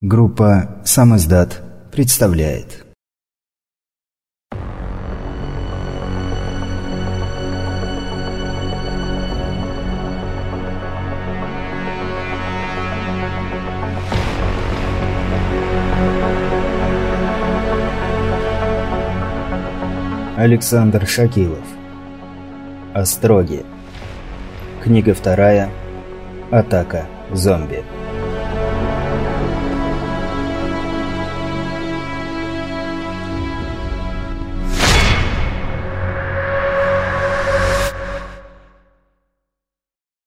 Группа «Сам издат» представляет. Александр Шакилов. Остроги Книга вторая. Атака зомби